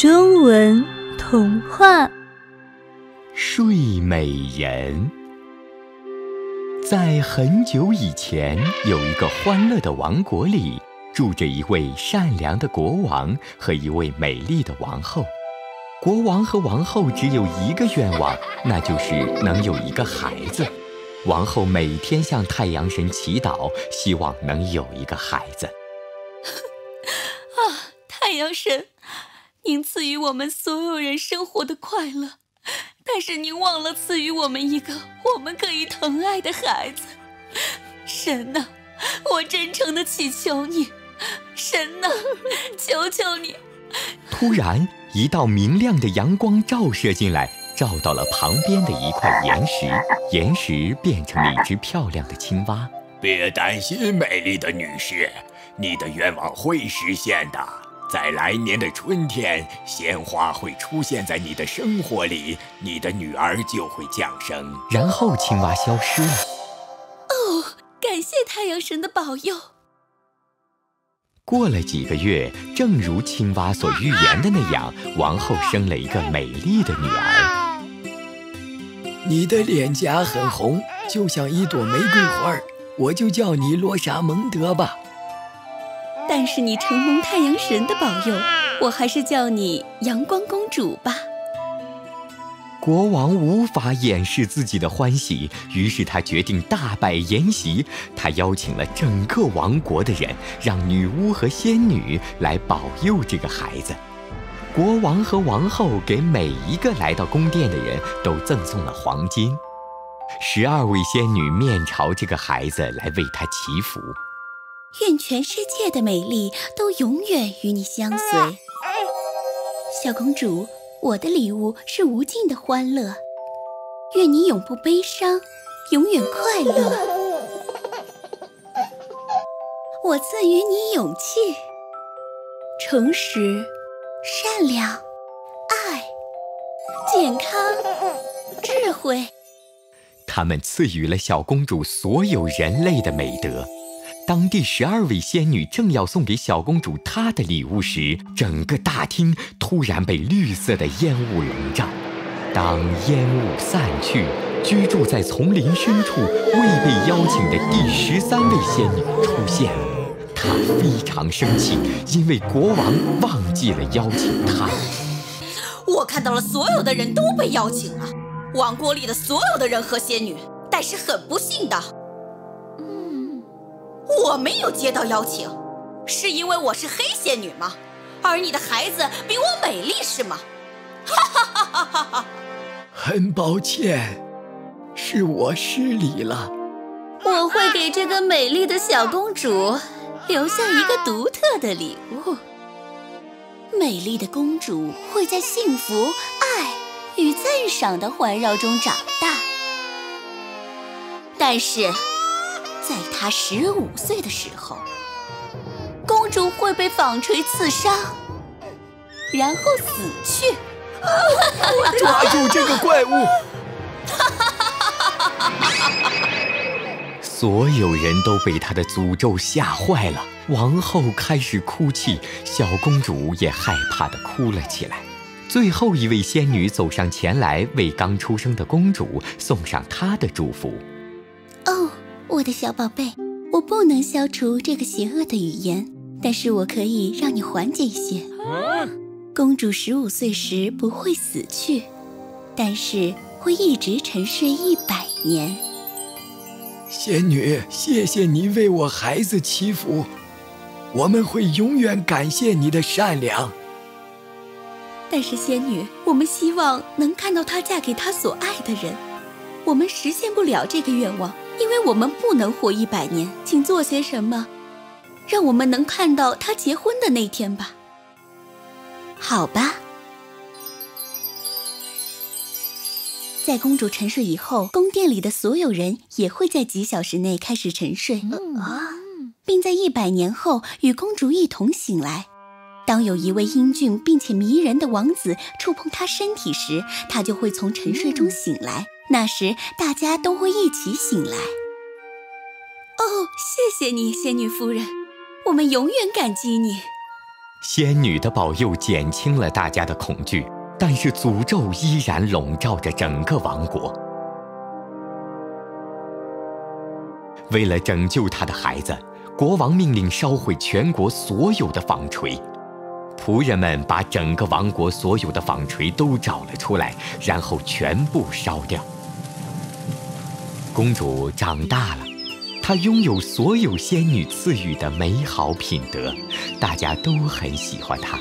中文童话《睡美人》。在很久以前，有一个欢乐的王国里，住着一位善良的国王和一位美丽的王后。国王和王后只有一个愿望，那就是能有一个孩子。王后每天向太阳神祈祷，希望能有一个孩子。啊，太阳神！您赐予我们所有人生活的快乐，但是您忘了赐予我们一个我们可以疼爱的孩子。神呐，我真诚的祈求你，神呐，求求你！突然，一道明亮的阳光照射进来，照到了旁边的一块岩石，岩石变成了一只漂亮的青蛙。别担心，美丽的女士，你的愿望会实现的。在来年的春天，鲜花会出现在你的生活里，你的女儿就会降生。然后青蛙消失了。哦，感谢太阳神的保佑。过了几个月，正如青蛙所预言的那样，王后生了一个美丽的女儿。你的脸颊很红，就像一朵玫瑰花，我就叫你罗莎蒙德吧。但是你承蒙太阳神的保佑，我还是叫你阳光公主吧。国王无法掩饰自己的欢喜，于是他决定大摆筵席。他邀请了整个王国的人，让女巫和仙女来保佑这个孩子。国王和王后给每一个来到宫殿的人都赠送了黄金。十二位仙女面朝这个孩子来为他祈福。愿全世界的美丽都永远与你相随，小公主。我的礼物是无尽的欢乐。愿你永不悲伤，永远快乐。我赐予你勇气、诚实、善良、爱、健康、智慧。他们赐予了小公主所有人类的美德。当第十二位仙女正要送给小公主她的礼物时，整个大厅突然被绿色的烟雾笼罩。当烟雾散去，居住在丛林深处、未被邀请的第十三位仙女出现了。她非常生气，因为国王忘记了邀请她。我看到了所有的人都被邀请了，王国里的所有的人和仙女，但是很不幸的。我没有接到邀请，是因为我是黑仙女吗？而你的孩子比我美丽是吗？哈哈哈哈哈哈！很抱歉，是我失礼了。我会给这个美丽的小公主留下一个独特的礼物。美丽的公主会在幸福、爱与赞赏的环绕中长大，但是。在她十五岁的时候，公主会被纺锤刺伤，然后死去。抓住这个怪物！所有人都被他的诅咒吓坏了。王后开始哭泣，小公主也害怕的哭了起来。最后一位仙女走上前来，为刚出生的公主送上她的祝福。哦。我的小宝贝，我不能消除这个邪恶的语言，但是我可以让你缓解一些。公主十五岁时不会死去，但是会一直沉睡一百年。仙女，谢谢你为我孩子祈福，我们会永远感谢你的善良。但是仙女，我们希望能看到她嫁给她所爱的人，我们实现不了这个愿望。因为我们不能活一百年，请做些什么，让我们能看到他结婚的那天吧。好吧，在公主沉睡以后，宫殿里的所有人也会在几小时内开始沉睡，啊，并在一百年后与公主一同醒来。当有一位英俊并且迷人的王子触碰她身体时，她就会从沉睡中醒来。那时，大家都会一起醒来。哦，谢谢你，仙女夫人，我们永远感激你。仙女的保佑减轻了大家的恐惧，但是诅咒依然笼罩着整个王国。为了拯救他的孩子，国王命令烧毁全国所有的纺锤。仆人们把整个王国所有的纺锤都找了出来，然后全部烧掉。公主长大了，她拥有所有仙女赐予的美好品德，大家都很喜欢她。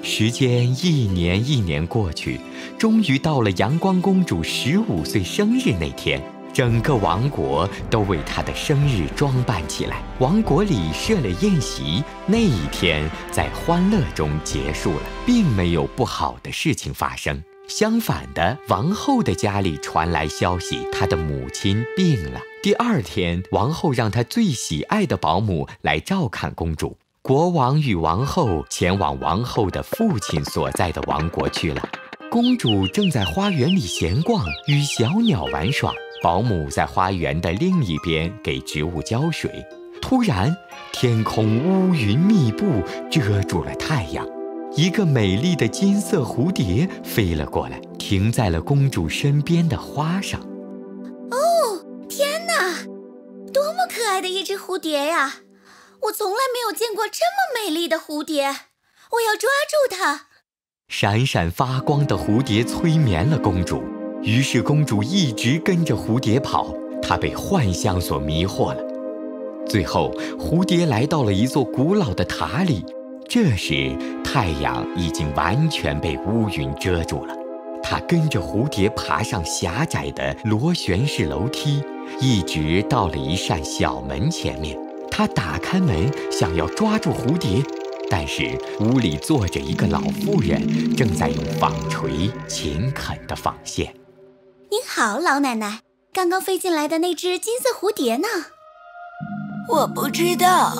时间一年一年过去，终于到了阳光公主十五岁生日那天。整个王国都为她的生日装扮起来，王国里设了宴席。那一天在欢乐中结束了，并没有不好的事情发生。相反的，王后的家里传来消息，她的母亲病了。第二天，王后让她最喜爱的保姆来照看公主。国王与王后前往王后的父亲所在的王国去了。公主正在花园里闲逛，与小鸟玩耍。保姆在花园的另一边给植物浇水。突然，天空乌云密布，遮住了太阳。一个美丽的金色蝴蝶飞了过来，停在了公主身边的花上。哦，天哪！多么可爱的一只蝴蝶呀！我从来没有见过这么美丽的蝴蝶。我要抓住它。闪闪发光的蝴蝶催眠了公主。于是公主一直跟着蝴蝶跑，她被幻象所迷惑了。最后，蝴蝶来到了一座古老的塔里。这时，太阳已经完全被乌云遮住了。它跟着蝴蝶爬上狭窄的螺旋式楼梯，一直到了一扇小门前面。它打开门，想要抓住蝴蝶，但是屋里坐着一个老妇人，正在用纺锤勤恳地纺线。您好，老奶奶。刚刚飞进来的那只金色蝴蝶呢？我不知道。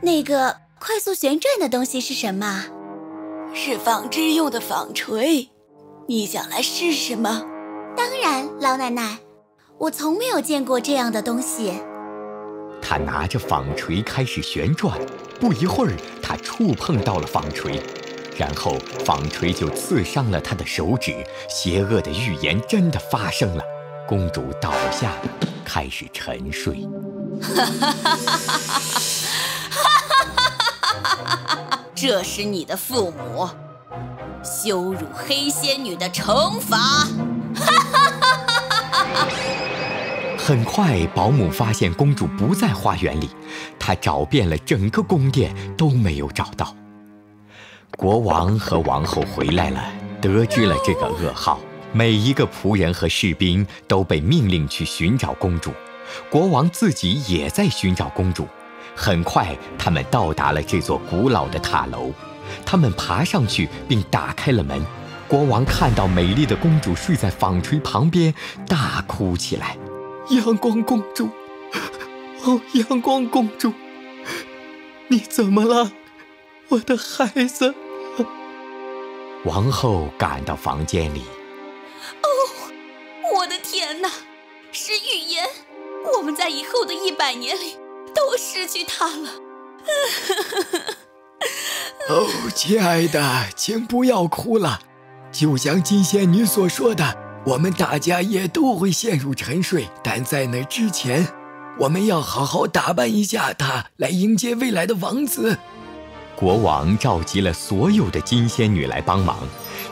那个快速旋转的东西是什么？是纺织用的纺锤。你想来试试吗？当然，老奶奶。我从没有见过这样的东西。他拿着纺锤开始旋转，不一会儿，他触碰到了纺锤。然后纺锤就刺伤了他的手指，邪恶的预言真的发生了，公主倒下了，开始沉睡。哈哈哈哈哈！这是你的父母羞辱黑仙女的惩罚。哈哈哈哈哈！很快，保姆发现公主不在花园里，她找遍了整个宫殿都没有找到。国王和王后回来了，得知了这个噩耗，每一个仆人和士兵都被命令去寻找公主。国王自己也在寻找公主。很快，他们到达了这座古老的塔楼，他们爬上去并打开了门。国王看到美丽的公主睡在纺锤旁边，大哭起来：“阳光公主，哦，阳光公主，你怎么了？”我的孩子，王后赶到房间里。哦，我的天哪，是预言！我们在以后的一百年里都失去他了。哦，亲爱的，请不要哭了。就像金仙女所说的，我们大家也都会陷入沉睡，但在那之前，我们要好好打扮一下她，来迎接未来的王子。国王召集了所有的金仙女来帮忙，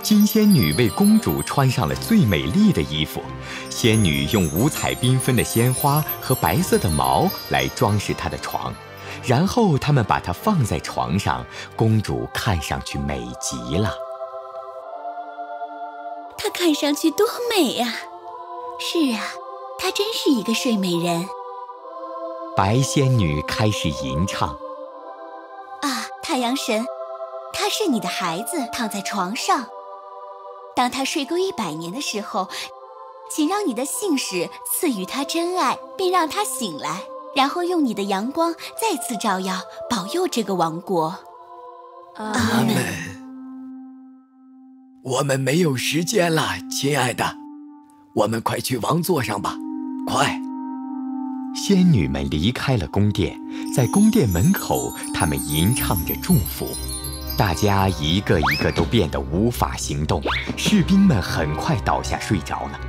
金仙女为公主穿上了最美丽的衣服，仙女用五彩缤纷的鲜花和白色的毛来装饰她的床，然后他们把它放在床上，公主看上去美极了。她看上去多美呀！是啊，她真是一个睡美人。白仙女开始吟唱。啊太阳神，他是你的孩子，躺在床上。当他睡够一百年的时候，请让你的信使赐予他真爱，并让他醒来，然后用你的阳光再次照耀，保佑这个王国。阿门。我们没有时间了，亲爱的，我们快去王座上吧，快！仙女们离开了宫殿，在宫殿门口，她们吟唱着祝福。大家一个一个都变得无法行动，士兵们很快倒下睡着了。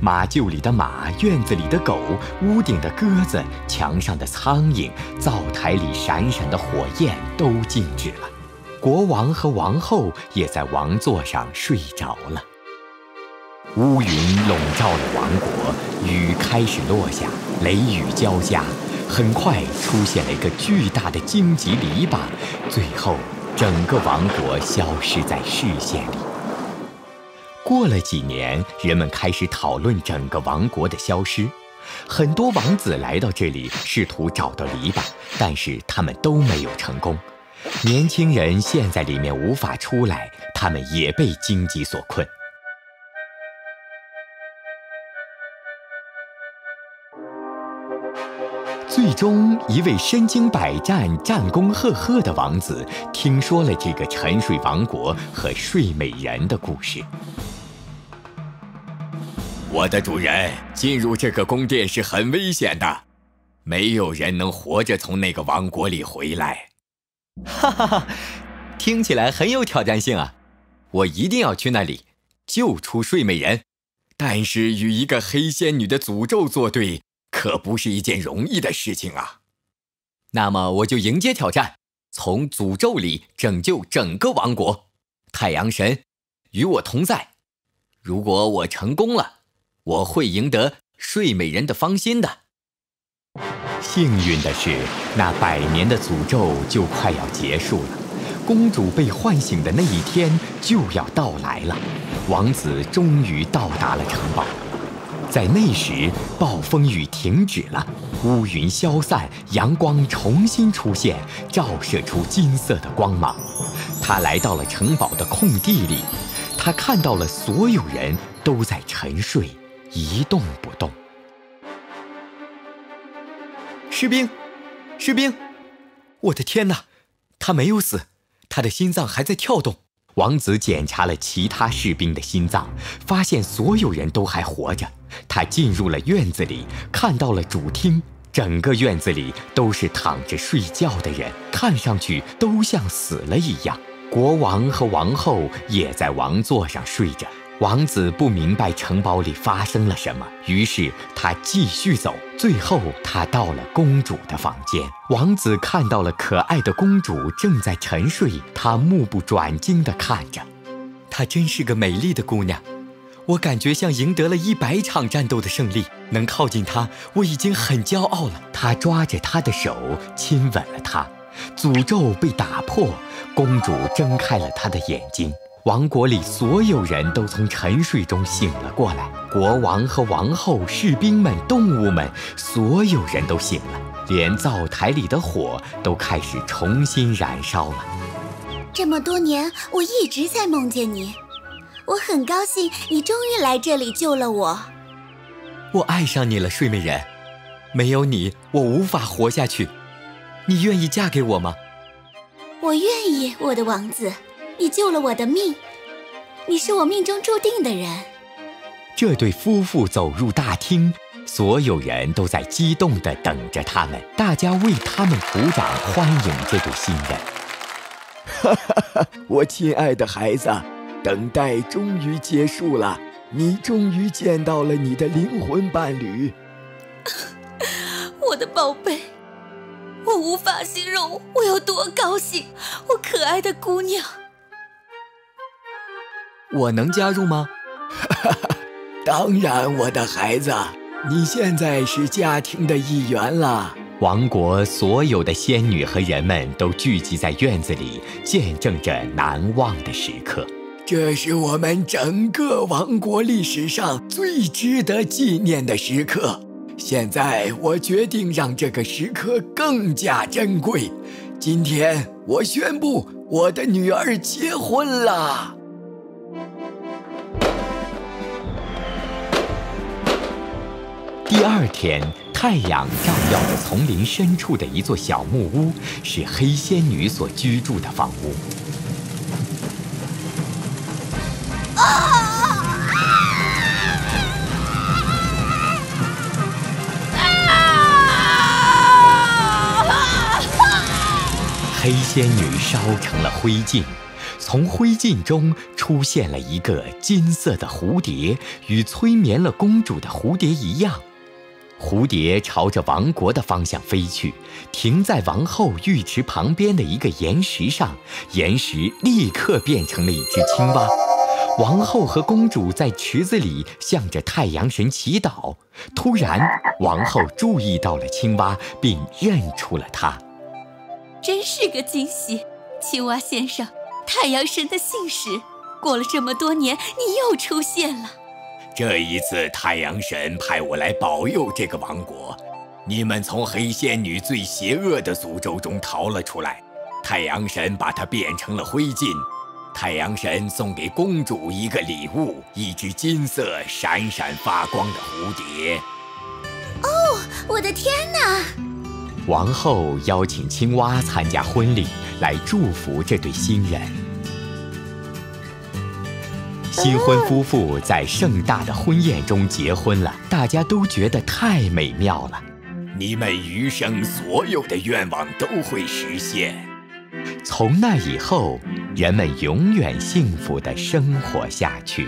马厩里的马，院子里的狗，屋顶的鸽子，墙上的苍蝇，灶台里闪闪的火焰都静止了。国王和王后也在王座上睡着了。乌云笼罩了王国，雨开始落下，雷雨交加，很快出现了一个巨大的荆棘篱笆，最后。整个王国消失在视线里。过了几年，人们开始讨论整个王国的消失。很多王子来到这里，试图找到篱笆，但是他们都没有成功。年轻人陷在里面无法出来，他们也被荆棘所困。最终，一位身经百战、战功赫赫的王子听说了这个沉睡王国和睡美人的故事。我的主人，进入这个宫殿是很危险的，没有人能活着从那个王国里回来。哈哈哈，听起来很有挑战性啊！我一定要去那里救出睡美人，但是与一个黑仙女的诅咒作对。可不是一件容易的事情啊！那么我就迎接挑战，从诅咒里拯救整个王国。太阳神与我同在，如果我成功了，我会赢得睡美人的芳心的。幸运的是，那百年的诅咒就快要结束了，公主被唤醒的那一天就要到来了。王子终于到达了城堡。在那时，暴风雨停止了，乌云消散，阳光重新出现，照射出金色的光芒。他来到了城堡的空地里，他看到了所有人都在沉睡，一动不动。士兵，士兵，我的天哪，他没有死，他的心脏还在跳动。王子检查了其他士兵的心脏，发现所有人都还活着。他进入了院子里，看到了主厅，整个院子里都是躺着睡觉的人，看上去都像死了一样。国王和王后也在王座上睡着。王子不明白城堡里发生了什么，于是他继续走。最后，他到了公主的房间。王子看到了可爱的公主正在沉睡，他目不转睛地看着。她真是个美丽的姑娘，我感觉像赢得了一百场战斗的胜利。能靠近她，我已经很骄傲了。他抓着她的手，亲吻了她。诅咒被打破，公主睁开了她的眼睛。王国里所有人都从沉睡中醒了过来，国王和王后、士兵们、动物们，所有人都醒了，连灶台里的火都开始重新燃烧了。这么多年，我一直在梦见你，我很高兴你终于来这里救了我。我爱上你了，睡美人，没有你，我无法活下去。你愿意嫁给我吗？我愿意，我的王子。你救了我的命，你是我命中注定的人。这对夫妇走入大厅，所有人都在激动地等着他们，大家为他们鼓掌欢迎这对新人。哈哈哈！我亲爱的孩子，等待终于结束了，你终于见到了你的灵魂伴侣。我的宝贝，我无法形容我有多高兴，我可爱的姑娘。我能加入吗？当然，我的孩子，你现在是家庭的一员了。王国所有的仙女和人们都聚集在院子里，见证着难忘的时刻。这是我们整个王国历史上最值得纪念的时刻。现在，我决定让这个时刻更加珍贵。今天，我宣布，我的女儿结婚了。第二天，太阳照耀着丛林深处的一座小木屋，是黑仙女所居住的房屋。黑仙女烧成了灰烬，从灰烬中出现了一个金色的蝴蝶，与催眠了公主的蝴蝶一样。蝴蝶朝着王国的方向飞去，停在王后浴池旁边的一个岩石上，岩石立刻变成了一只青蛙。王后和公主在池子里向着太阳神祈祷。突然，王后注意到了青蛙，并认出了它。真是个惊喜，青蛙先生，太阳神的信使。过了这么多年，你又出现了。这一次，太阳神派我来保佑这个王国。你们从黑仙女最邪恶的诅咒中逃了出来，太阳神把它变成了灰烬。太阳神送给公主一个礼物，一只金色闪闪发光的蝴蝶。哦，我的天哪！王后邀请青蛙参加婚礼，来祝福这对新人。新婚夫妇在盛大的婚宴中结婚了，大家都觉得太美妙了。你们余生所有的愿望都会实现。从那以后。人们永远幸福的生活下去。